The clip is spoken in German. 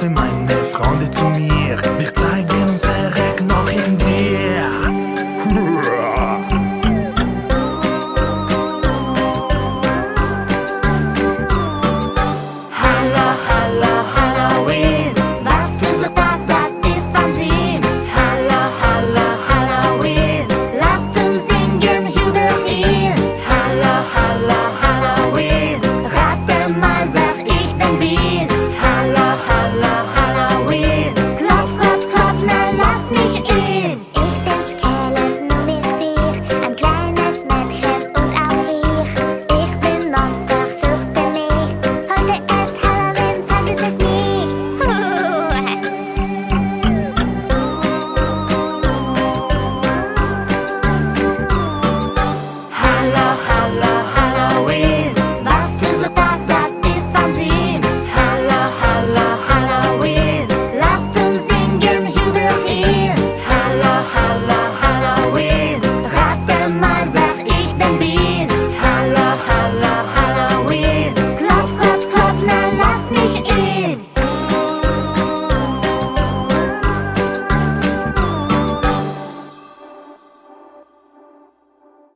rufe meine Freunde zu mir.